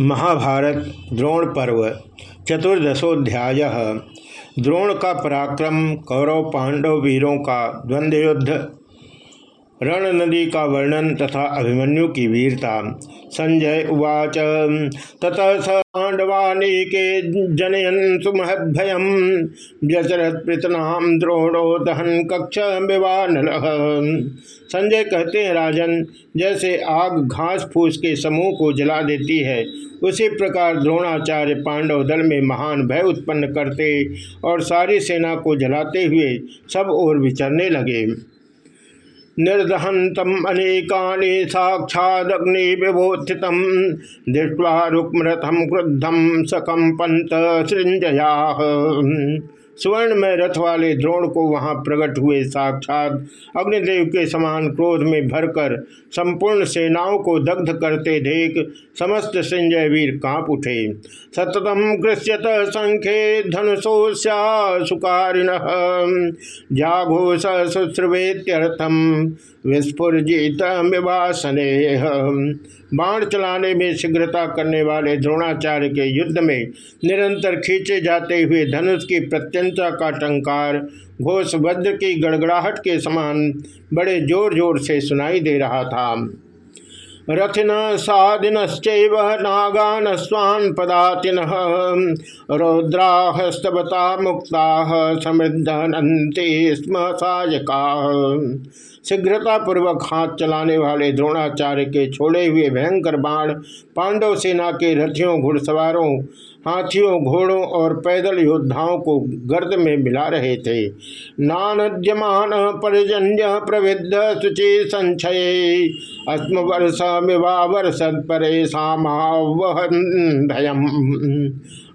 महाभारत द्रोण पर्व, चतुर्दशोध्याय। द्रोण का पराक्रम कौरव पांडव वीरों का द्वंद्व युद्ध रण नदी का वर्णन तथा अभिमन्यु की वीरता संजय उवाच। ततः स जनयन सुमहद्भयम। व्यचरत पृतनाम द्रोणो दहन कक्ष संजय कहते हैं, राजन, जैसे आग घास फूस के समूह को जला देती है, उसी प्रकार द्रोणाचार्य पांडव दल में महान भय उत्पन्न करते और सारी सेना को जलाते हुए सब ओर विचरने लगे। निर्दहतम अनेकानि साक्षादग्नि विभूषित दृष्ट्वा रुक्मरथम क्रुद्धम सकंपंत सृंजया स्वर्ण में रथ वाले द्रोण को वहाँ प्रकट हुए साक्षात अग्निदेव के समान क्रोध में भरकर संपूर्ण सेनाओं को दग्ध करते देख समस्त संजय वीर काँप उठे। सततम कृष्यत संख्ये धनुषोस्या सुकारिण। जाघोष विस्फुर्जित बाण चलाने में शीघ्रता करने वाले द्रोणाचार्य के युद्ध में निरंतर खींचे जाते हुए धनुष की प्रत्यंता का टंकार घोष वज्र की गड़गड़ाहट के समान बड़े ज़ोर ज़ोर से सुनाई दे रहा था। रथिन सादिनश्चैव नागान स्वान् पदातिन रौद्रा स्तबता मुक्ता समृद्धनते स्म सायका शीघ्रता पूर्वक हाथ चलाने वाले द्रोणाचार्य के छोड़े हुए भयंकर बाण, पांडव सेना के रथियों, घुड़सवारों हाथियों, घोड़ों और पैदल योद्धाओं को गर्द में मिला रहे थे। नानद्यमान परजन्य प्रविद्ध शुचि संचय अस्म वर्ष सत्परे परे भयम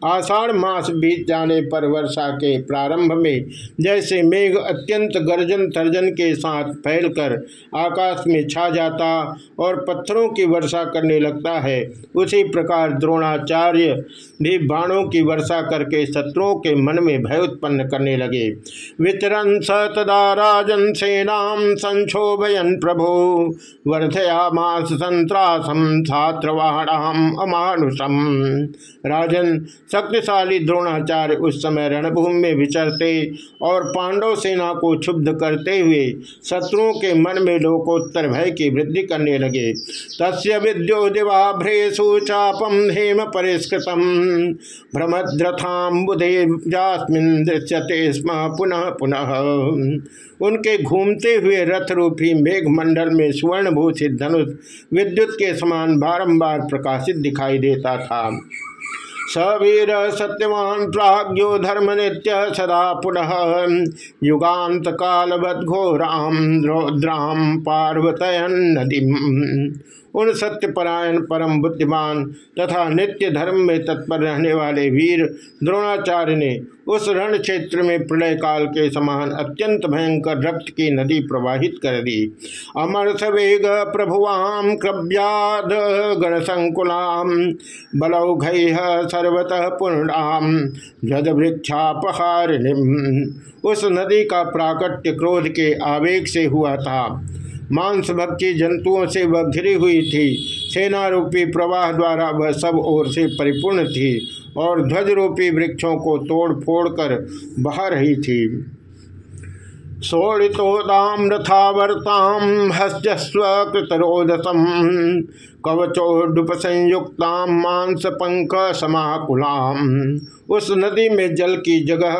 आषाढ़ मास बीत जाने पर वर्षा के प्रारंभ में जैसे मेघ अत्यंत गर्जन तर्जन के साथ फैलकर आकाश में छा जाता और पत्थरों की वर्षा करने लगता है, उसी प्रकार द्रोणाचार्य भी बाणों की वर्षा करके शत्रुओं के मन में भय उत्पन्न करने लगे। वितरन स तदा राजन सेनाम संक्षोभयन प्रभु वर्धयामास संत्रासम छात्रवाणाम अमानुषम राजन शक्तिशाली द्रोणाचार्य उस समय रणभूमि में विचरते और पांडव सेना को क्षुब्ध करते हुए शत्रुओं के मन में लोकोत्तर भय की वृद्धि करने लगे। तस्य विद्यो दिवाभ्रेशु चापम हेम परिष्कृतम। भ्रमद्रथाम्बुधे जास्मिन दृश्यते स्म पुनः पुनः। उनके घूमते हुए रथ रूपी मेघमंडल में सुवर्णभूषित धनुष विद्युत के समान बारंबार प्रकाशित दिखाई देता था। सवीर सत्यवान प्राज्ञो धर्म नित्य सदा पुनः। युगांत कालवद्घोराम रौद्राम पार्वतयन नदी उन सत्यपरायण, परम बुद्धिमान तथा नित्य धर्म में तत्पर रहने वाले वीर द्रोणाचार्य ने उस रण क्षेत्र में प्रलय काल के समान अत्यंत भयंकर रक्त की नदी प्रवाहित कर दी। अमर सवेग प्रभुवाम क्रव्याद गण संकुलाम बलौघ सर्वतः पूर्णाम जद वृक्षापहारिणीम उस नदी का प्राकट्य क्रोध के आवेग से हुआ था। मांस भक्षी जंतुओं से वह घिरी हुई थी। सेना रूपी प्रवाह द्वारा वह सब ओर से परिपूर्ण थी। और ध्वज रूपी वृक्षों को तोड़ फोड़ कर बहा रही थी। सोड़ितोदाम रथावर्ताम हस्यस्व कृतरोदसम कवचोडुप संयुक्ताम मांस पंख समाकुलाम। उस नदी में जल की जगह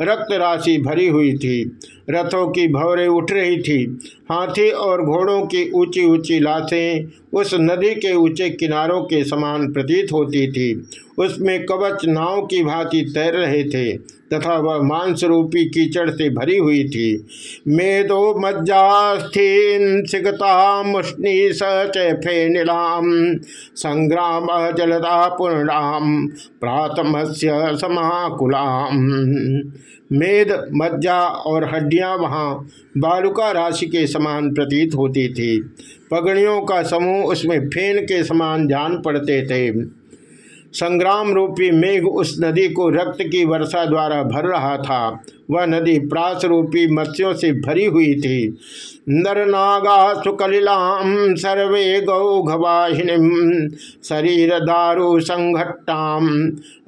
रक्त राशि भरी हुई थी। रथों की भवरें उठ रही थी। हाथी और घोड़ों की ऊँची ऊँची लाशें उस नदी के ऊँचे किनारों के समान प्रतीत होती थी। उसमें कवच नाव की भांति तैर रहे थे तथा वह मांस रूपी कीचड़ से भरी हुई थी। मेदो मज्जास्थीन सिगता मुष्णि सैफे नीलाम, संग्राम जलदा पूर्णाम प्रातमस्य समाकुलाम। मेद, मज्जा और हड्डियाँ वहाँ बालुका राशि के समान प्रतीत होती थी। पगड़ियों का समूह उसमें फेन के समान जान पड़ते थे। संग्राम रूपी मेघ उस नदी को रक्त की वर्षा द्वारा भर रहा था। वह नदी प्रास रूपी मत्स्यों से भरी हुई थी। नर नागा सुकलिलाम सर्वे गौघवाहिनी शरीर दारु संघट्टाम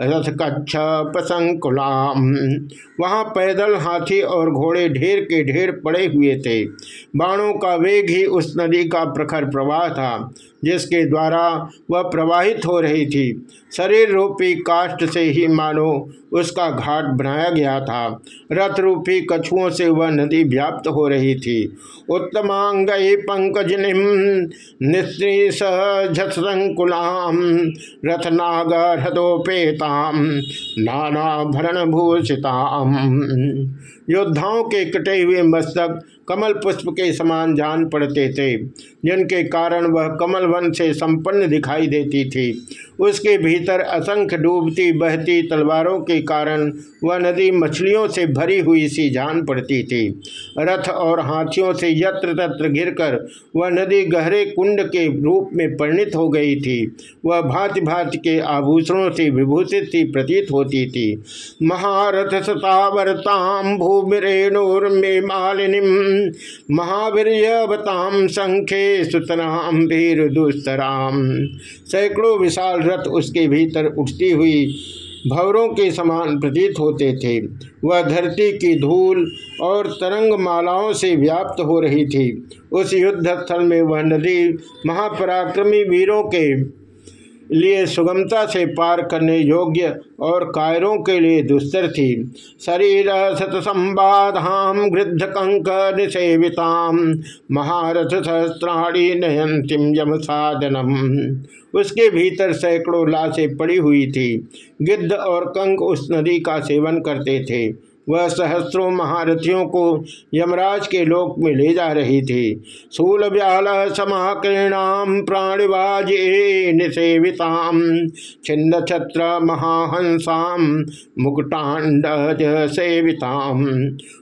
रथ कच्छ पसंकुलाम वहाँ पैदल हाथी और घोड़े ढेर के ढेर पड़े हुए थे। बाणों का वेग ही उस नदी का प्रखर प्रवाह था। जिसके द्वारा वह प्रवाहित हो रही थी। शरीर रूपी काष्ट से ही मानो उसका घाट बनाया गया था। रथ रूपी कछुओं से वह नदी व्याप्त हो रही थी। उत्तमांग पंकज निश्रीसंकुलाम रथनाग हृदोपेताम नाना भरण भूषिताम योद्धाओं के कटे हुए मस्तक कमल पुष्प के समान जान पड़ते थे, जिनके कारण वह कमल वन से संपन्न दिखाई देती थी। उसके भीतर असंख्य डूबती बहती तलवारों के कारण वह नदी मछलियों से भरी हुई सी जान पड़ती थी। रथ और हाथियों से यत्र तत्र घिरकर वह नदी गहरे कुंड के रूप में परिणित हो गई थी। वह भांति भांति के आभूषणों से विभूषित सी प्रतीत होती थी। महारथ सतावरताम भूमिरेणुर्मे मालिनी महावीरवताम संख्ये सुतराम वीर दुस्तराम सैकड़ों विशाल रथ उसके भीतर उठती हुई भवरों के समान प्रतीत होते थे। वह धरती की धूल और तरंग मालाओं से व्याप्त हो रही थी। उस युद्ध स्थल में वह नदी महापराक्रमी वीरों के लिए सुगमता से पार करने योग्य और कायरों के लिए दुस्तर थी। शरीर सत संबाधाम गृद्ध कंक निषेविताम महारथ सहस्त्राणी नयंतिम यम साधनम। उसके भीतर सैकड़ों लाशें पड़ी हुई थी। गिद्ध और कंक उस नदी का सेवन करते थे। वह सहस्रों महारथियों को यमराज के लोक में ले जा रही थी। शूल व्याल समाकीर्णाम प्राणिवाज निषेविताम छिन्न छत्र महाहंसाम मुकुटांड सेविताम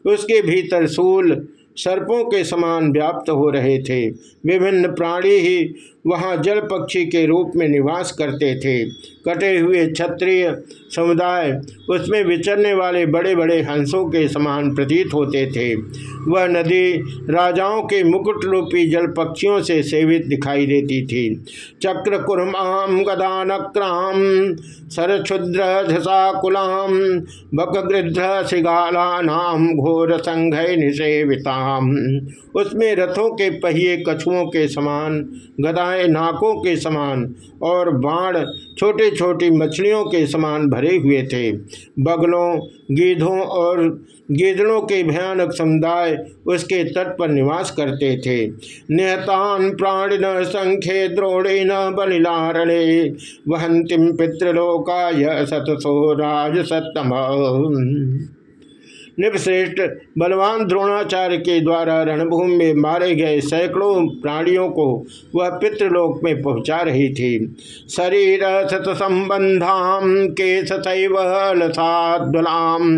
उसके भीतर सूल सर्पों के समान व्याप्त हो रहे थे। विभिन्न प्राणी ही वहाँ जल पक्षी के रूप में निवास करते थे। कटे हुए क्षत्रिय समुदाय, उसमें विचरने वाले बड़े बड़े हंसों के समान प्रतीत होते थे। वह नदी राजाओं के मुकुट रूपी जल पक्षियों से सेवित दिखाई देती थी। चक्र कुरमाम गदानक्राम सरक्षुद्र झसाकुलाम बकगृध्र शिगालानाम घोर संघ निषेविताम उसमें रथों के पहिए कछुओं के समान गदाएँ नाकों के समान और बाण छोटे छोटी मछलियों के समान भरे हुए थे। बगलों गीधों और गिदड़ों के भयानक समुदाय उसके तट पर निवास करते थे। निहतान प्राणिन संख्य द्रोणे न बलिलारणे वहंतिम पितृलोकाय सतसो राज सतम निपश्रेष्ठ बलवान द्रोणाचार्य के द्वारा रणभूमि में मारे गए सैकड़ों प्राणियों को वह पितृलोक में पहुँचा रही थी। शरीर सत संबंधाम के सतैव लसाद्वलाम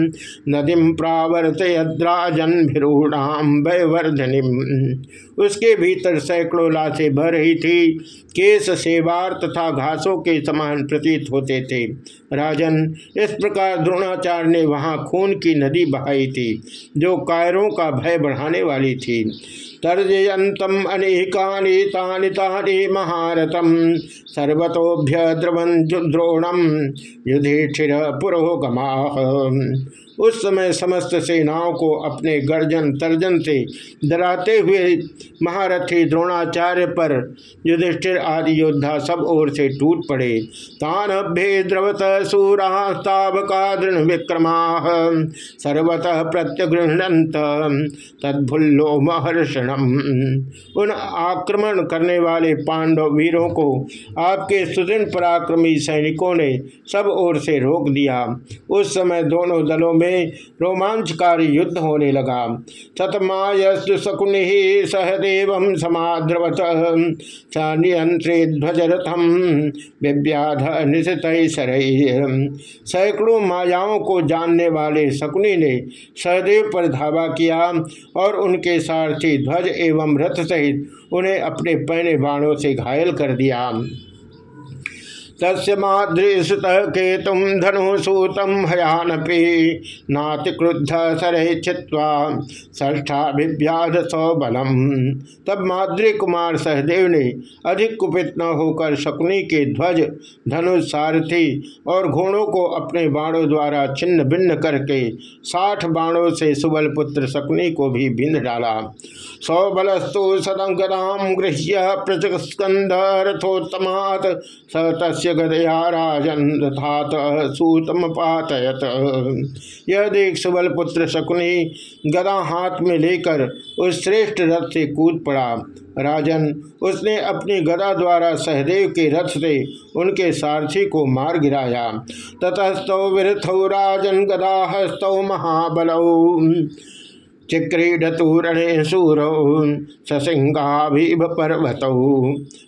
नदीम प्रावर्तयद्राजन भिरूढ़ाम वैवर्धनिम उसके भीतर सैकड़ों लाशें भर रही थी। केस, सेवार तथा घासों के समान प्रतीत होते थे। राजन इस प्रकार द्रोणाचार्य ने वहाँ खून की नदी बहाई थी, जो कायरों का भय बढ़ाने वाली थी। तर्जयंतम अनेकानि, तानि तानि महारथम सर्वतोभ्य द्रवन द्रोणम युधिष्ठिर पुरोगमा उस समय समस्त सेनाओं को अपने गर्जन तर्जन से डराते हुए महारथी द्रोणाचार्य पर युधिष्ठिर आदि योद्धा सब ओर से टूट पड़े। तान भे द्रवत सूरास्तावका दृढ़ विक्रमा सर्वतः प्रत्यगृहणंत तद्भुल्लो महर्षणम। उन आक्रमण करने वाले पांडव वीरों को आपके सुदृढ़ पराक्रमी सैनिकों ने सब ओर से रोक दिया। उस समय दोनों दलों में में रोमांचकारी युद्ध होने लगा। शतमायस्तु शकुनि सहदेव समाद्रवत। नियंत्रे ध्वजरथम विव्याध निशित सैकड़ों मायाओं को जानने वाले शकुनि ने सहदेव पर धावा किया और उनके सारथी ध्वज एवं रथ सहित उन्हें अपने पहने बाणों से घायल कर दिया। तस्य माद्रीसुत केतुम धनुसूतम हयानपि नाति क्रुद्ध सरह छिवा ष्ठाभिव्याध सौबलम तब माद्री कुमार सहदेव ने अधिक कुपित न होकर शकुनी के ध्वज धनुष सारथी और घोड़ों को अपने बाणों द्वारा छिन्न भिन्न करके साठ बाणों से सुबल पुत्र शकुनी को भी भिन्न डाला। सौबलस्तु सदंगदाम गृह्य प्रचस्कंद रथोत्तमात स तस्य गदया राजन रथात सूतम पातयत। यह देख सुबल पुत्र शकुनी गदा हाथ में लेकर उस श्रेष्ठ रथ से कूद पड़ा। राजन, उसने अपनी गदा द्वारा सहदेव के रथ से उनके सारथी को मार गिराया। ततस्तौ विरथौ राजन गदा हस्तौ महाबलौ। चिक्रीडतूरणे सूरौ ससिंगाभिभ पर्वत।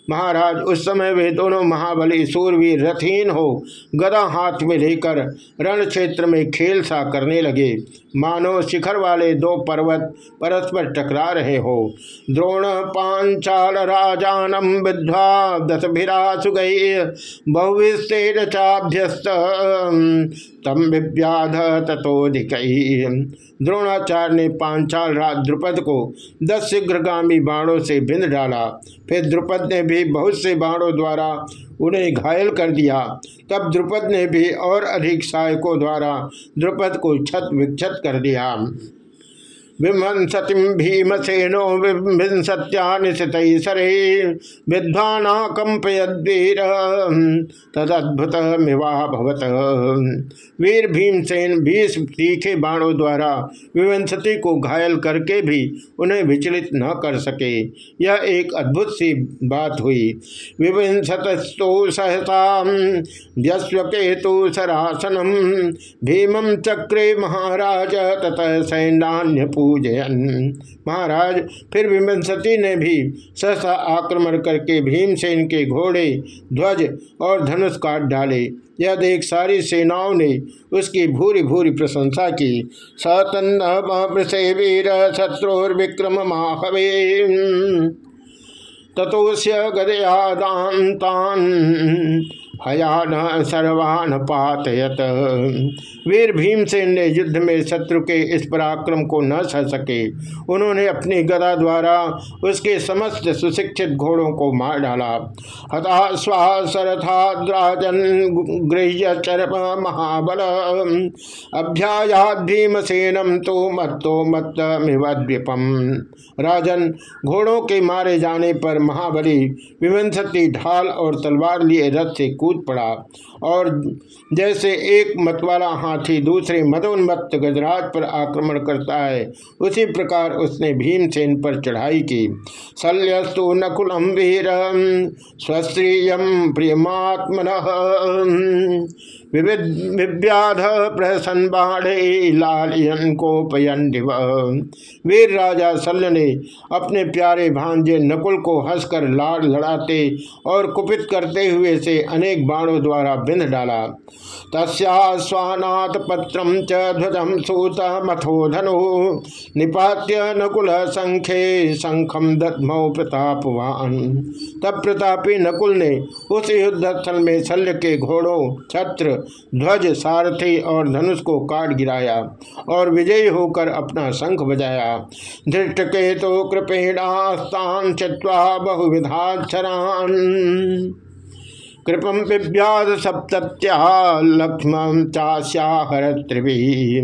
महाराज, उस समय वे दोनों महाबली सूरवीर रथीन हो गदा हाथ में लेकर रण क्षेत्र में खेल सा करने लगे। मानो शिखर वाले दो पर्वत परस्पर टकरा रहे हो। द्रोण, पांचाल राजानम विद्वा दसभिरासु गई बहुविस्तेर चाभ्यस्त, तम विव्याध तथोधिक द्रोणाचार्य ने पांचाल राज द्रुपद को दस शीघ्रगामी बाणों से बिंद डाला। फिर द्रुपद ने भी बहुत से बाणों द्वारा उन्हें घायल कर दिया। तब द्रुपद ने भी और अधिक सहायकों द्वारा द्रुपद को छत विक्षत कर दिया। विमंसतिम भीमसेनो विंसत्यानिशितरे विद्वाना कंपयदीर तदद्भुत मिवाभवत वीर भीमसेन बीस तीखे बाणों द्वारा विवंसति को घायल करके भी उन्हें विचलित न कर सके। यह एक अद्भुत सी बात हुई। विवंसतस्तु सहसा व्यस्वकेतु सरासनम भीमं चक्रे महाराज ततः सैन्यान्य पूजयन। महाराज, फिर विमंसती ने भी सहसा आक्रमण करके भीमसेन के घोड़े, ध्वज और धनुष काट डाले। यह देख सारी सेनाओं ने उसकी भूरी भूरी प्रशंसा की। सतन्न वीर शत्रुर्विक्रम माहवे तथोस्य गदयादान हयान सर्वान पातयत वीर भीमसेन ने युद्ध में शत्रु के इस पराक्रम को न सह सके। उन्होंने अपनी गदा द्वारा उसके समस्त सुशिक्षित घोड़ों को मार डाला। हता स्वासरथाद्राजन गृह्य चरप महाबल। अभ्यायात भीमसेनम तो मत्तो मत मिवद्वीपम राजन, घोड़ों के मारे जाने पर महाबली विवंशति ढाल और तलवार लिए रथ से कूद पड़ा। और जैसे एक मतवाला हाथी दूसरे मदोन्मत्त गजराज पर आक्रमण करता है, उसी प्रकार उसने भीमसेन पर चढ़ाई की। शल्यस्तु नकुलम वीर स्वश्रियम प्रियमात्मन। विव्याध प्रहसन बाढ़े लालियन कोपयन वीर राजा शल्य ने अपने प्यारे भांजे नकुल को हंसकर लाड़ लड़ाते और कुपित करते हुए से अनेक बाणों द्वारा बिंध डाला। तस्वानाथ पत्रम च ध्वजम सूत मथो धनु निपात्य नकुल संख्ये शंखम दत्मौ प्रतापवान। तब प्रतापी नकुल ने उस युद्ध स्थल में शल्य के घोड़ों, छत्र ध्वज सारथी और धनुष को काट गिराया और विजयी होकर अपना शंख बजाया। धृष्ट के तो कृपेणास्तान चित्वा बहुविधाक्षरान। कृपम विव्याद सप्त्या लक्ष्मण चाश्याहर त्रिवी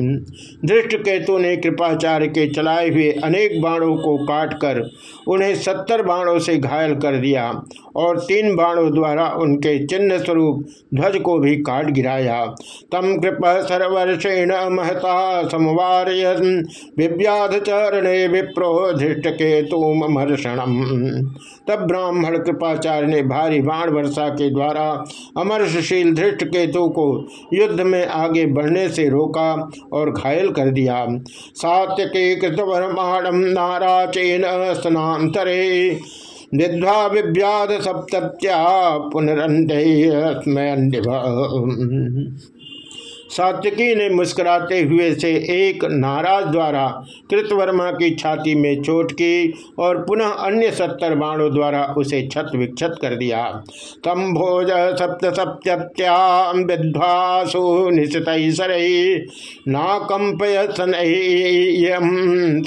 धृष्ट केतु ने कृपाचार्य के चलाए हुए अनेक बाणों को काटकर उन्हें सत्तर बाणों से घायल कर दिया और तीन बाणों द्वारा उनके चिन्ह स्वरूप ध्वज को भी काट गिराया। तम कृप सर्वर्षेण महता समवार विव्याध चरणे विप्रो धृष्ट केतुमर्षणम तब ब्राह्मण कृपाचार्य ने भारी बाण वर्षा के द्वारा द्वारा अमरषशील धृष्ट केतु को युद्ध में आगे बढ़ने से रोका और घायल कर दिया। सात्य के कृतवर्माणम नाराचेन स्नातरे निध्वा विव्याध सप्त्या पुनरंड सात्विकी ने मुस्कुराते हुए से एक नाराज़ द्वारा कृतवर्मा की छाती में चोट की और पुनः अन्य सत्तर बाणों द्वारा उसे छत विक्षत कर दिया। तम भोज सप्त सप्त्याम विध्वासु निशित नाकंपय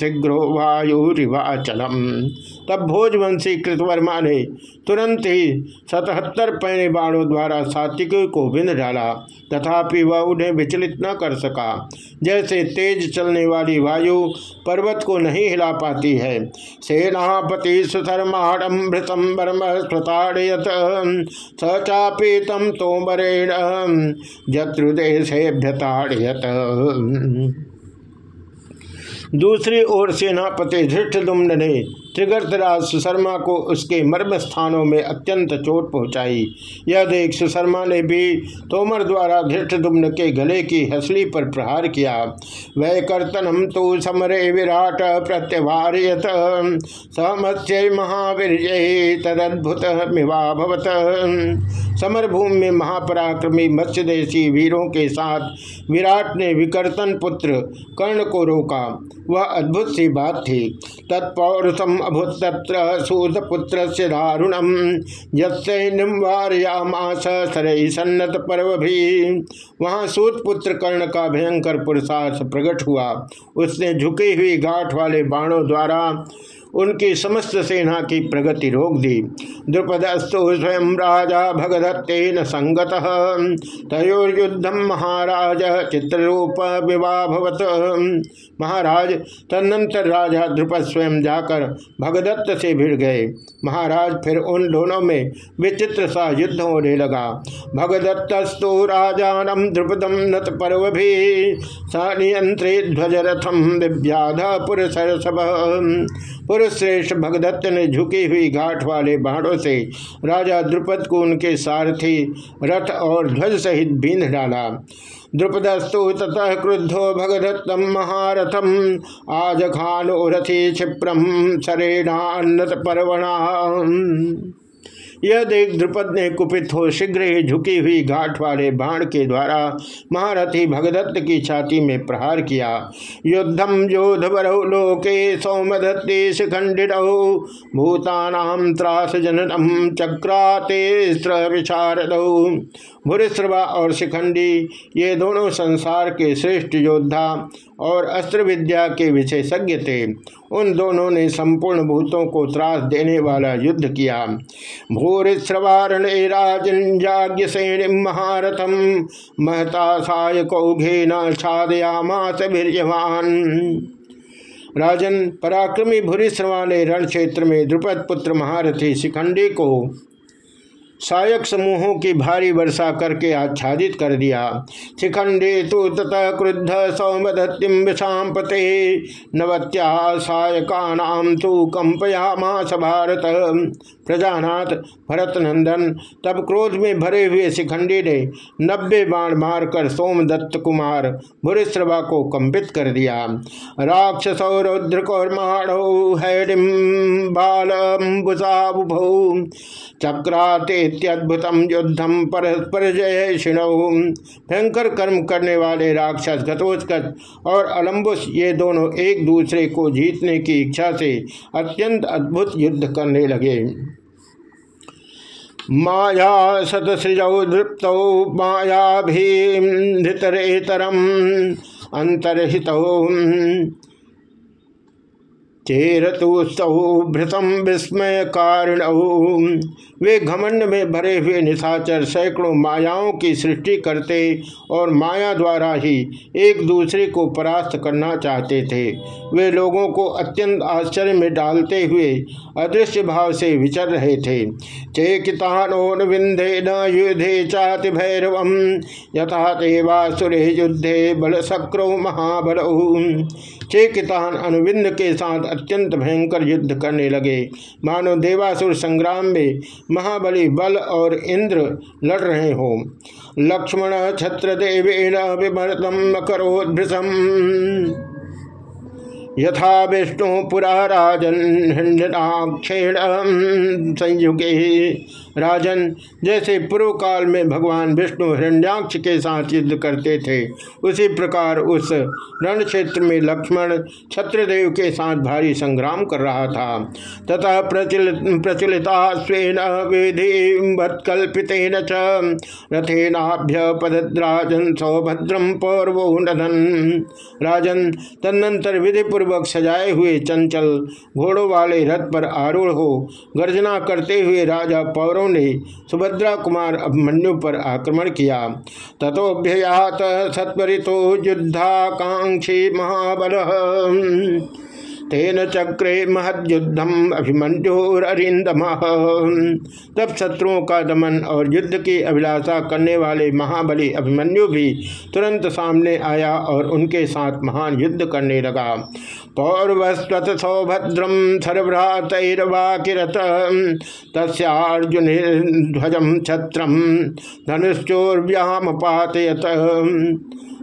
शीघ्रो वायुरिवाचलम तब भोजवंशी कृतवर्मा ने तुरंत ही सतहत्तर पैने बाणों द्वारा सात्विक को बिंद डाला। तथापि वह उन्हें विचलित न कर सका। जैसे तेज चलने वाली वायु पर्वत को नहीं हिला पाती है। सेनापति सुधर्माडम्भृतम वर्म स्वताड़यत स चापीतम तोमरेण। जत्रुदेशेभ्यताड़यत दूसरी ओर सेनापति धृष्टदुम्न ने त्रिगर्तराज सुशर्मा को उसके मर्म स्थानों में अत्यंत चोट पहुंचाई। यह देख सुशर्मा ने भी तोमर द्वारा धृष्टदुम्न के गले की हसली पर प्रहार किया। वह कर्तनम तो समरे विराट प्रत्यवार्यत सहमत्य महावीर तदद्भुत मिवाभवत। समर भूमि में महापराक्रमी मत्स्यदेशी वीरों के साथ विराट ने विकर्तन पुत्र कर्ण को रोका। वह अद्भुत सी बात थी। तत्पौरुषम अभुत सूतपुत्र से दारुणम यस्वार्यामास सरई सन्नत पर्व भी वहाँ सूतपुत्र कर्ण का भयंकर पुरुषार्थ प्रकट हुआ। उसने झुकी हुई गांठ वाले बाणों द्वारा उनकी समस्त सेना की प्रगति रोक दी। द्रुपदस्तु स्वयं राजा भगदत्तेन संगत। तयोर्युद्धम महाराज चित्ररूप विवाभवत। महाराज, तदनंतर राजा द्रुपद स्वयं जाकर भगदत्त से भिड़ गए। महाराज फिर उन दोनों में विचित्र सा युद्ध होने लगा। भगदत्तस्तु राजानम द्रुपदम नत पर्व भी सनियंत्रे ध्वजरथम दिव्याध पुरसरसभ पुरुषश्रेष्ठ भगदत्त ने झुकी हुई घाट वाले बाणों से राजा द्रुपद को उनके सारथी रथ और ध्वज सहित बींध डाला। द्रुपदस्तु ततः क्रुद्धो भगदत्तम महारथम। आज खानो रथी क्षिप्रम सरेणान्नत पर्वणा यह देख द्रुपद ने कुपित हो शीघ्र ही झुकी हुई घाट वाले बाण के द्वारा महारथी भगदत्त की छाती में प्रहार किया। युद्धम योधवरौ लोके सौमदत्ते शिखंडित भूतानाम त्रास जननम चक्राते भूरिश्रवा और शिखंडी ये दोनों संसार के श्रेष्ठ योद्धा और अस्त्र विद्या के विशेषज्ञ थे। उन दोनों ने संपूर्ण भूतों को त्रास देने वाला युद्ध किया। श्रेणी महारथम महता सायकौघे न छादयामास वीरवान राजन, पराक्रमी भूरिश्रवा ने रण क्षेत्र में द्रुपद पुत्र महारथी शिखंडी को सायक समूहों की भारी वर्षा करके आच्छादित कर दिया। शिखंडे तो तथा क्रुद्ध सौमदत्तिम पते नवत्या सायका नाम तो कंपयामास भारत प्रजानाथ भरत नंदन तब क्रोध में भरे हुए शिखंडी ने नब्बे बाण मारकर सोमदत्त कुमार भूरिश्रवा को कंपित कर दिया। राक्षस रौद्र कौर्माणो हैडिम बालम्बुसाबुभौ चक्रातेत्यद्भुतम युद्धम परस्पर जय शिणौ। भयंकर कर्म करने वाले राक्षस घटोत्कच और अलम्बुस ये दोनों एक दूसरे को जीतने की इच्छा से अत्यंत अद्भुत युद्ध करने लगे। माया सतसृजौ दृप्त माया भीतरेतरम अंतर्हित। चेरतुस्तभृतम विस्मय कारण वे घमंड में भरे हुए निशाचर सैकड़ों मायाओं की सृष्टि करते और माया द्वारा ही एक दूसरे को परास्त करना चाहते थे। वे लोगों को अत्यंत आश्चर्य में डालते हुए अदृश्य भाव से विचर रहे थे। चेकितानोन विंधे न युद्धे चाति भैरव यथा देवासुरे युद्धे बल सक्रो महाबल। चेकितान अनुविंद के साथ अत्यंत भयंकर युद्ध करने लगे। मानो देवासुर संग्राम में महाबली बल और इंद्र लड़ रहे हो। लक्ष्मण छत्र देवेन विमर्तम करोद्भृतम यथा विष्णु पुरा राजन संयुगे राजन जैसे पूर्व काल में भगवान विष्णु हिरण्याक्ष के साथ युद्ध करते थे, उसी प्रकार उस रण क्षेत्र में लक्ष्मण छत्रदेव के साथ भारी संग्राम कर रहा था। तथा प्रचलित, प्रचलिता स्वेन विधिवत्कल्पित रथेनाभ्य पदद्राजन सौभद्रम पौरवो राजन तदनंतर विधि पूर्वक सजाए हुए चंचल घोड़ों वाले रथ पर आरूढ़ हो गर्जना करते हुए राजा पौरव ने सुभद्रा कुमार अभिमन्यु पर आक्रमण किया। तथोभ्ययात सत्वरितो युद्धाकांक्षी महाबल। तेन चक्रे महद्युद्धम अभिमन्युरिंदम तब शत्रुओं का दमन और युद्ध की अभिलाषा करने वाले महाबली अभिमन्यु भी तुरंत सामने आया और उनके साथ महान युद्ध करने लगा। पौर्वस्वत सौभद्रम सर्वभ्रातरवाकिरत तस्जुन ध्वजम छत्रम धनुश्चोर्व्याम पातयत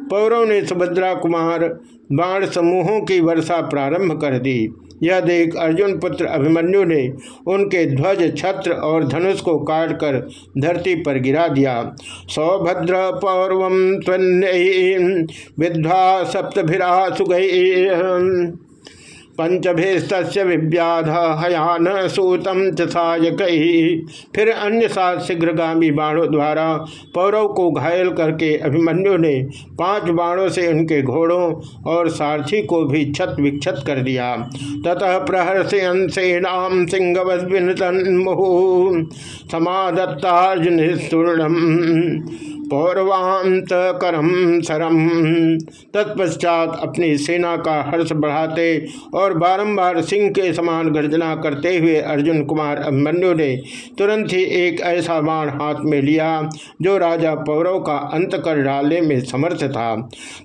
पौरव ने सुभद्रा कुमार बाण समूहों की वर्षा प्रारंभ कर दी। यह देख अर्जुन पुत्र अभिमन्यु ने उनके ध्वज, छत्र और धनुष को काट कर धरती पर गिरा दिया। सौभद्र पौर्व विध्वा सप्तभिरा सुगई पंचभेस्त विव्याध हयान सूतम चायक फिर अन्य सात शीघ्रगामी बाणों द्वारा पौरव को घायल करके अभिमन्यु ने पाँच बाणों से उनके घोड़ों और सारथी को भी छत विक्षत कर दिया। ततः प्रहर से अंशेनाम सिंह मुहु समादत्तार्जुन पौरवांत करम सरम तत्पश्चात अपनी सेना का हर्ष बढ़ाते और बारंबार सिंह के समान गर्जना करते हुए अर्जुन कुमार अभिमन्यु ने तुरंत ही एक ऐसा बाण हाथ में लिया, जो राजा पौरव का अंत कर डालने में समर्थ था।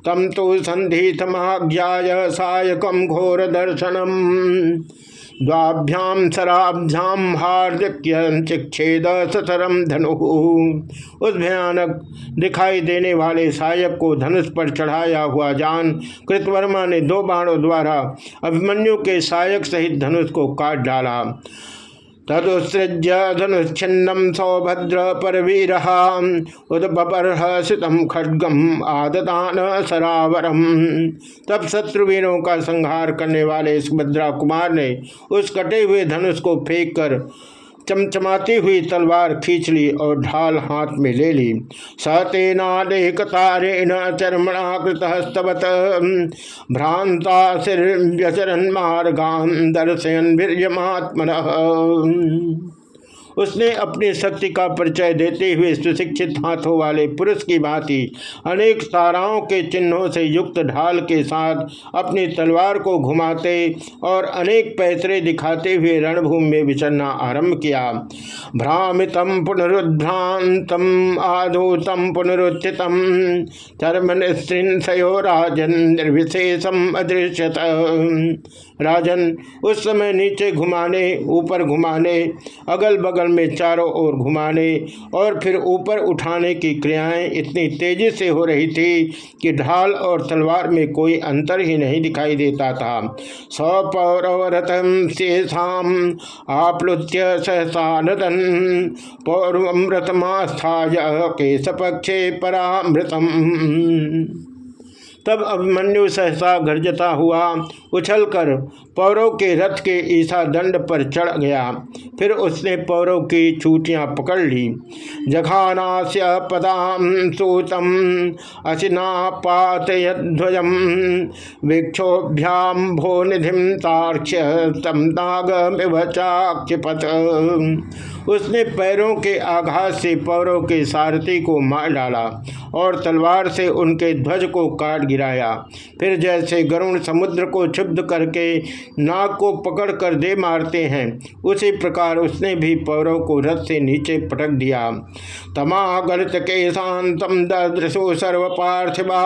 तम तो संधि समाज्ञा सायकम घोर दर्शनम। द्वाभ्याम शराभ्याम हार्दिक्य चिक्षेद सतरम धनु। उस भयानक दिखाई देने वाले सहायक को धनुष पर चढ़ाया हुआ जान कृतवर्मा ने दो बाणों द्वारा अभिमन्यु के सहायक सहित धनुष को काट डाला। तदुत्सृज्य धनुच्छिन्नम सौभद्र परवीर उदबर्हसितम खड्गम आदतान सरावरम तब शत्रुवीरों का संहार करने वाले सुभद्रा कुमार ने उस कटे हुए धनुष को फेंक कर चमचमाती हुई तलवार खींच ली और ढाल हाथ में ले ली। सतेनालेकतारेण चरमणा कृत स्तवत भ्रांता सिर व्यचरण मार्गान दर्शयन वीर्यमात्मन। उसने अपनी शक्ति का परिचय देते हुए सुशिक्षित हाथों वाले पुरुष की भांति अनेक ताराओं के चिन्हों से युक्त ढाल के साथ अपनी तलवार को घुमाते और अनेक पैतरे दिखाते हुए रणभूमि में विचरना आरंभ किया। भ्रामितम पुनरुद्भ्रांतम आधूतम पुनरुत्थितम। चर्म निश्चिंसयो राजन निर्विशेषम अदृश्यत। राजन, उस समय नीचे घुमाने, ऊपर घुमाने अगल बगल में चारों ओर घुमाने और फिर ऊपर उठाने की क्रियाएँ इतनी तेज़ी से हो रही थी कि ढाल और तलवार में कोई अंतर ही नहीं दिखाई देता था। सौपौरवरतम शेषाम आप्लुत्य सहसा नदन पौरवमृतमास्थाय केशपक्षे परामृतम। तब अभिमन्यु सहसा गर्जता हुआ, उछलकर पौरव के रथ के ईसा दंड पर चढ़ गया। फिर उसने पौरव की चूटियाँ पकड़ ली। जघानास्य पदाम सूतम असिना पातयध्वजम विक्षोभ्याम भो निधि चाक्षिपत उसने पैरों के आघात से पौरों के सारथी को मार डाला और तलवार से उनके ध्वज को काट गिराया। फिर जैसे गरुण समुद्र को क्षुब्ध करके नाग को पकड़ कर दे मारते हैं, उसी प्रकार उसने भी पौरव को रथ से नीचे पटक दिया। तमागलित के शांतम दृशो सर्व पार्थिवा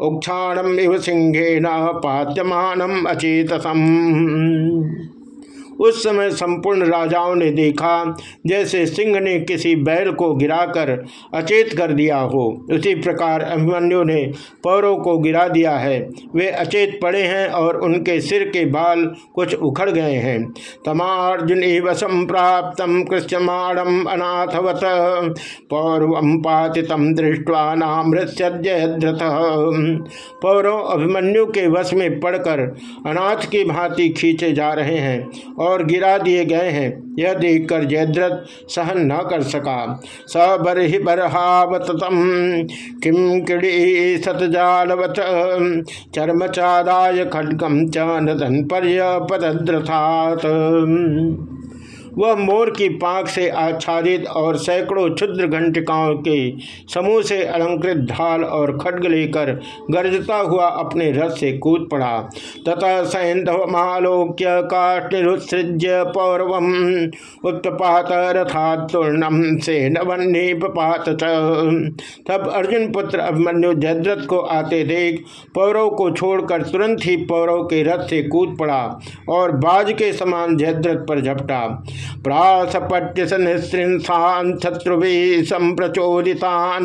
उक्षाणम इव सिंहे न पात्यमानम अचेतसम। उस समय संपूर्ण राजाओं ने देखा, जैसे सिंह ने किसी बैल को गिराकर अचेत कर दिया हो। उसी प्रकार अभिमन्यु ने पौरों को गिरा दिया है। वे अचेत पड़े हैं और उनके सिर के बाल कुछ उखड़ गए हैं। तमार्जुन वसम प्राप्त कृष्यमाणम अनाथवत। पौरव पातितम दृष्टवा नामृत्यद्रथ पौरव अभिमन्यु के वश में पड़कर अनाथ की भांति खींचे जा रहे हैं और गिरा दिए गए हैं। यह देखकर जयद्रथ सहन न कर सका। स ही बरहावतम किम किड़ी सतजालवत चर्मचादाय खड्गम च नदन पर्य पदद्रथात। वह मोर की पाक से आच्छादित और सैकड़ों क्षुद्र घंटिकाओं के समूह से अलंकृत ढाल और खड्ग लेकर गर्जता हुआ अपने रथ से कूद पड़ा। तथा सैंधवमालोक्य काष्ठिरुत्सृज्य पौरव उत्पात रथातुर्णम से नवन्नीपात तब अर्जुन पुत्र अभिमन्यु जयद्रथ को आते देख पौरव को छोड़कर तुरंत ही पौरव के रथ से कूद पड़ा और बाज के समान जयद्रथ पर झपटा। प्रासपट्य निस्त्रिंसान शत्रुभि संप्रचोदितान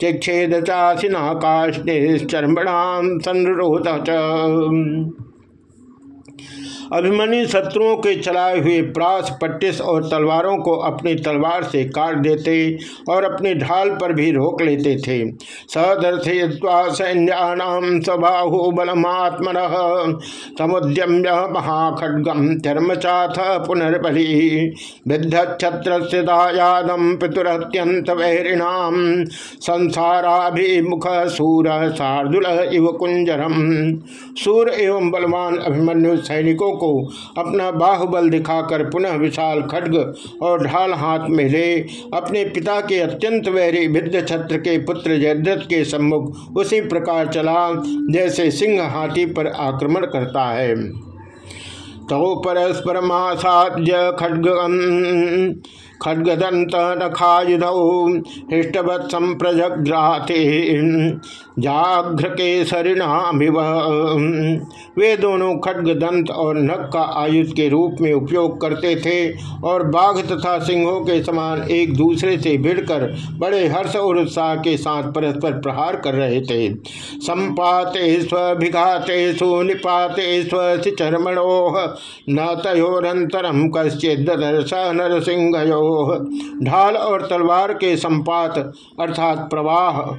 चिक्षेद चाशिना काष्ठिश्चर्मणाम संरोध अभिमन्यु शत्रुओं के चलाए हुए प्रास, पट्टिस और तलवारों को अपनी तलवार से काट देते और अपनी ढाल पर भी रोक लेते थे। सदर्शय्वा सैन्याम सबाहु बलमात्मन समुद्यम्य महाखड्गम चर्मचाथ पुनर्बली। विद्ध छत्र सिदायादम पितुरत्यंत वैरिणाम संसाराभिमुख सूर शार्दुल इव कुंजरम सूर एवं बलवान अभिमन्यु सैनिकों को अपना बाहुबल दिखाकर पुनः विशाल खड्ग और ढाल हाथ में ले अपने पिता के अत्यंत वैरी भिद्ध छत्र के पुत्र जयद्रथ के सम्मुख उसी प्रकार चला, जैसे सिंह हाथी पर आक्रमण करता है। तो परस्पर खड्ग खड्गदंत नखायुधौ हृष्टवत् संप्रजग्राते जाघ्र के सरिणामिव वे दोनों खड्ग दंत और नख का आयुध के रूप में उपयोग करते थे और बाघ तथा सिंहों के समान एक दूसरे से भिड़कर बड़े हर्ष और उत्साह के साथ परस्पर प्रहार कर रहे थे। संपाते स्विघाते सुनिपाते स्वचर्मणो न तयोरंतरम कश्चित दर्श नर ढाल और तलवार के संपात, अर्थात प्रवाह,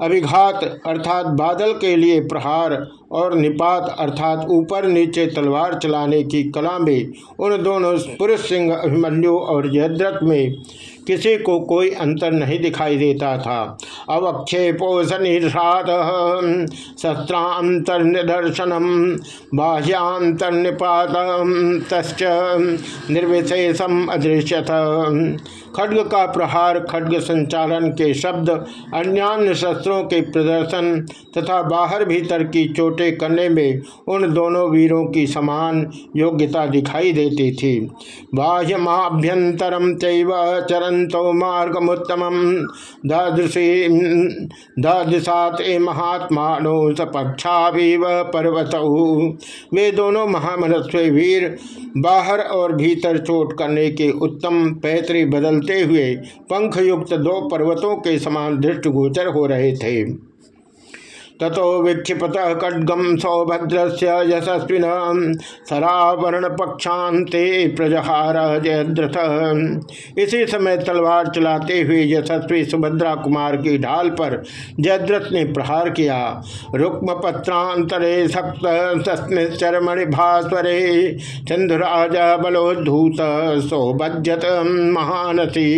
अभिघात, अर्थात बादल के लिए प्रहार और निपात, अर्थात ऊपर नीचे तलवार चलाने की कला में उन दोनों पुरुष सिंह अभिमन्यु और जयद्रथ में किसी को कोई अंतर नहीं दिखाई देता था। अवक्षेपोषनिषाद शस्त्रांतर निदर्शनम बाह्यांतर निपात निर्विशेषम अदृश्यत। खड्ग का प्रहार, खड्ग संचालन के शब्द अन्य शस्त्रों के प्रदर्शन तथा बाहर भीतर की चोटें करने में उन दोनों वीरों की समान योग्यता दिखाई देती थी। बाह्यमाभ्यंतरम चैव चरंतो मार्गमुत्तम। ददृशी, ददिशात महात्मानो सपक्षा भी पर्वत। वे दोनों महामनस्वी वीर बाहर और भीतर चोट करने के उत्तम पैतृ बदलते हुए पंखयुक्त दो पर्वतों के समान दृष्टिगोचर हो रहे थे। ततो विक्षिपत खड्गम सौभद्र से यशस्विन सरावरण पक्षांते प्रजहार जयद्रथ। इसी समय तलवार चलाते हुए यशस्वी सुभद्रा कुमार की ढाल पर जयद्रथ ने प्रहार किया। रुक्म पत्रांतरे सप्तमणि भास्वरे चंद्रराज बलोद्धूत सौभजत महानसी।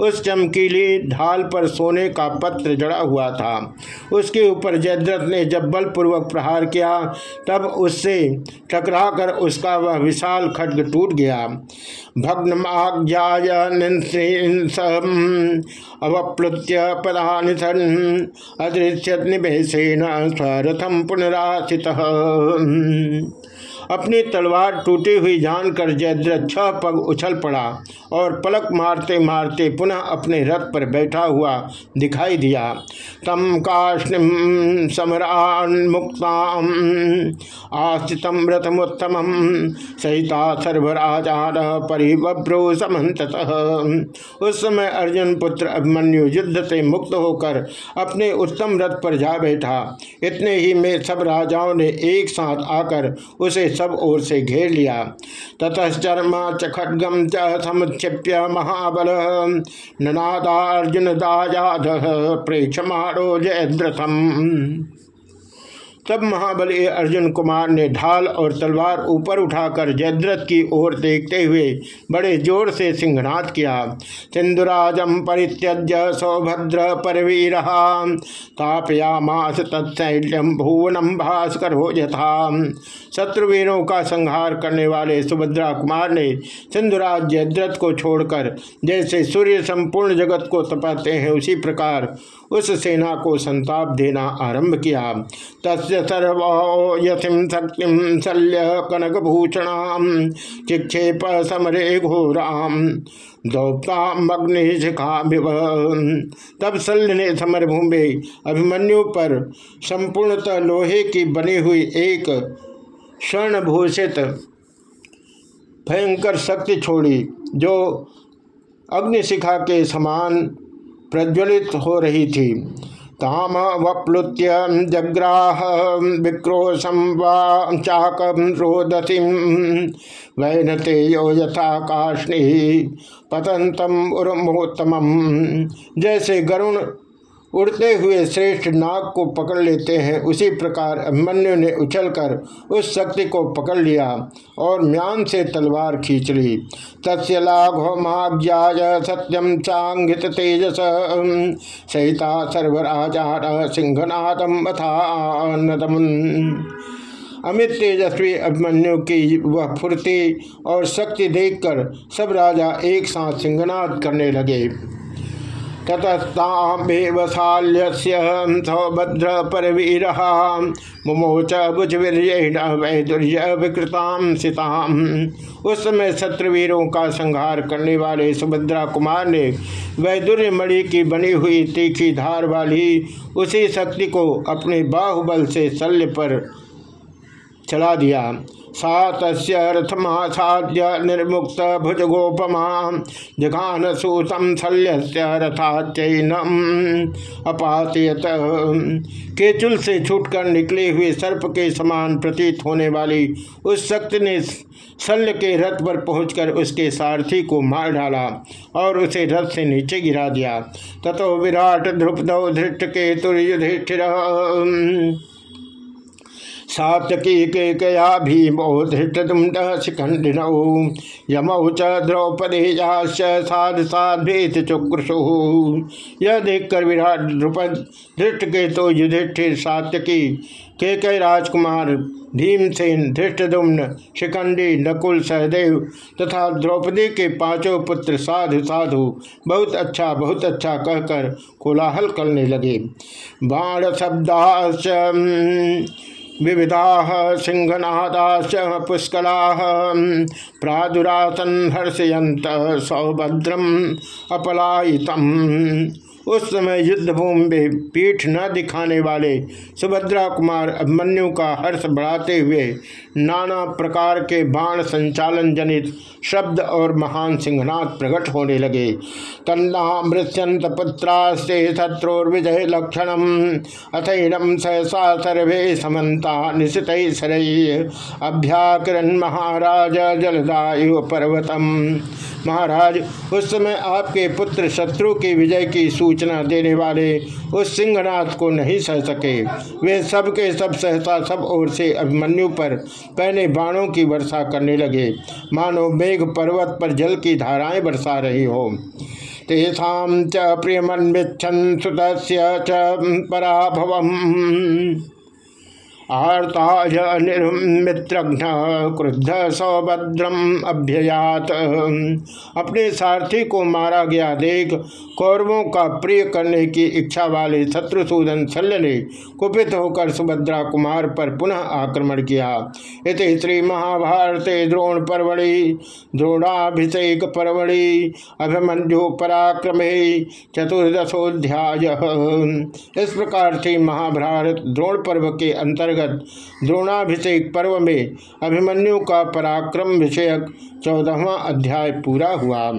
उस चमकीली ढाल पर सोने का पत्र जड़ा हुआ था। उसके ऊपर जयद्रथ ने जब बलपूर्वक प्रहार किया, तब उससे टकराकर उसका वह विशाल खड्ग टूट गया। भग्न अवप्लुत्य अदृश्य निवेशन स्वरथम अपनी तलवार टूटी हुई जानकर जयद्रथ छह पग उछल पड़ा और पलक मारते मारते पुनः अपने रथ पर बैठा हुआ दिखाई दिया। तम काष्णिम समरान्मुक्ताम सहिता सर्वराजान परिब्रो समत उस समय अर्जुन पुत्र अभिमन्यु युद्ध से मुक्त होकर अपने उत्तम रथ पर जा बैठा। इतने ही में सब राजाओं ने एक साथ आकर उसे सब ओर से घेर लिया। ततश्चर्मा च खड्गम च समुक्षिप्य महाबल। ननादार्जुन दाजाध प्रेक्षमाणो जयद्रथम। तब महाबली अर्जुन कुमार ने ढाल और तलवार ऊपर उठाकर जयद्रथ की ओर देखते हुए बड़े ज़ोर से सिंहनाद किया। सिंधुराजम परित्यज्य सौभद्र परवीर। तापयामास तत्सैल्यम भुवनम भास्कर हो यथा शत्रुवीरों का संहार करने वाले सुभद्रा कुमार ने सिंधुराज जयद्रथ को छोड़कर जैसे सूर्य संपूर्ण जगत को तपाते हैं, उसी प्रकार उस सेना को संताप देना आरंभ किया। तस् शक्ति शल्य कनक भूषणाम चिक्षेप समरे घोराम दौतामग्निशिखा तब शल्य ने समरभूमि अभिमन्यु पर संपूर्णतः लोहे की बनी हुई एक स्वर्णभूषित भयंकर शक्ति छोड़ी, जो अग्निशिखा के समान प्रज्वलित हो रही थी। ताम वप्लुत्य जग्राह विक्रोशम वाक रोदसी वैनते यो यथा काष्णी पतंतम उर्मोत्तम जैसे गरुण उड़ते हुए श्रेष्ठ नाग को पकड़ लेते हैं। उसी प्रकार अभिमन्यु ने उछलकर उस शक्ति को पकड़ लिया और म्यान से तलवार खींच ली। तस्य सत्यम चांगित तेजस। सहिता सर्वराजा सिंहनादम अमित तेजस्वी अभिमन्यु की वह फुर्ती और शक्ति देखकर सब राजा एक साथ सिंहनाद करने लगे। ततस्ताभ्यव सौभद्र परवीर मुमोच भुजवीर्ण वैदुर्य विकृताम सीताम उस समय शत्रुवीरों का संहार करने वाले सुभद्रा कुमार ने वैदुर्य मणि की बनी हुई तीखी धार वाली उसी शक्ति को अपने बाहुबल से शल्य पर चला दिया। सा तथमासाद्य निर्मुक्त भुजगोपमा जघान सूतम शल्य रथाचैनम अपातयत। केचुल से छूटकर निकले हुए सर्प के समान प्रतीत होने वाली उस शक्ति ने शल्य के रथ पर पहुंचकर उसके सारथी को मार डाला और उसे रथ से नीचे गिरा दिया। तथो विराट ध्रुपदौ धृष्ट के तुर्युधिष्ठिर सातकी के कया भीमो धृष्टुंड शिखंडिनौ यमौ च द्रौपदी साध साधेत चुक्रशु यह देखकर विराट द्रुपद धृष्ट के तो युधिष्ठिर सात्यकी के कई राजकुमार भीमसेन धृष्टुम्न शिखंडी नकुल सहदेव तथा द्रौपदी के पाँचों पुत्र साधु साधु बहुत अच्छा बहुत अच्छा कहकर कोलाहल करने लगे। बाण शब्दाश विविधा सिंहनादाश पुष्कला प्रादुरासन हर्षयंत सौभद्रम अपलायितम। उस समय युद्धभूमि में पीठ न दिखाने वाले सुभद्रा कुमार अभिमन्यु का हर्ष बढ़ाते हुए नाना प्रकार के बाण संचालन जनित शब्द और महान सिंहनाथ प्रकट होने लगे। तन्ना मृत्यंत पुत्रास्ते शत्रुर्विजय लक्षणम अथैनम सहसा सर्वे समन्ता निशित अभ्याकरण महाराज जलदायु पर्वतम महाराज, उस समय आपके पुत्र शत्रु की विजय की सूचना देने वाले उस सिंहनाथ को नहीं सह सके। वे सब के सब सहसा सब ओर से अभिमन्यु पर पहले बाणों की वर्षा करने लगे। मानो मेघ पर्वत पर जल की धाराएँ बरसा रही हो। तेषा च प्रियमन्विच्छन सुत पराभव आर्ताज निर्मित्रघ्न क्रुद्ध सौभद्रम अभ्ययात। अपने सारथी को मारा गया देख, कौरवों का प्रिय करने की इच्छा वाले शत्रुसूदन शल्य ने कुपित होकर सुभद्रा कुमार पर पुनः आक्रमण किया। इत श्री महाभारत द्रोण परवड़ी, द्रोणाभिषेक परवड़ी, अभिमन्यु पराक्रमे चतुर्दशोध्याय इस प्रकार से महाभारत द्रोण पर्व के अंतर्गत द्रोणाभिषेक पर्व में अभिमन्यु का पराक्रम विषयक चौदहवा अध्याय पूरा हुआ।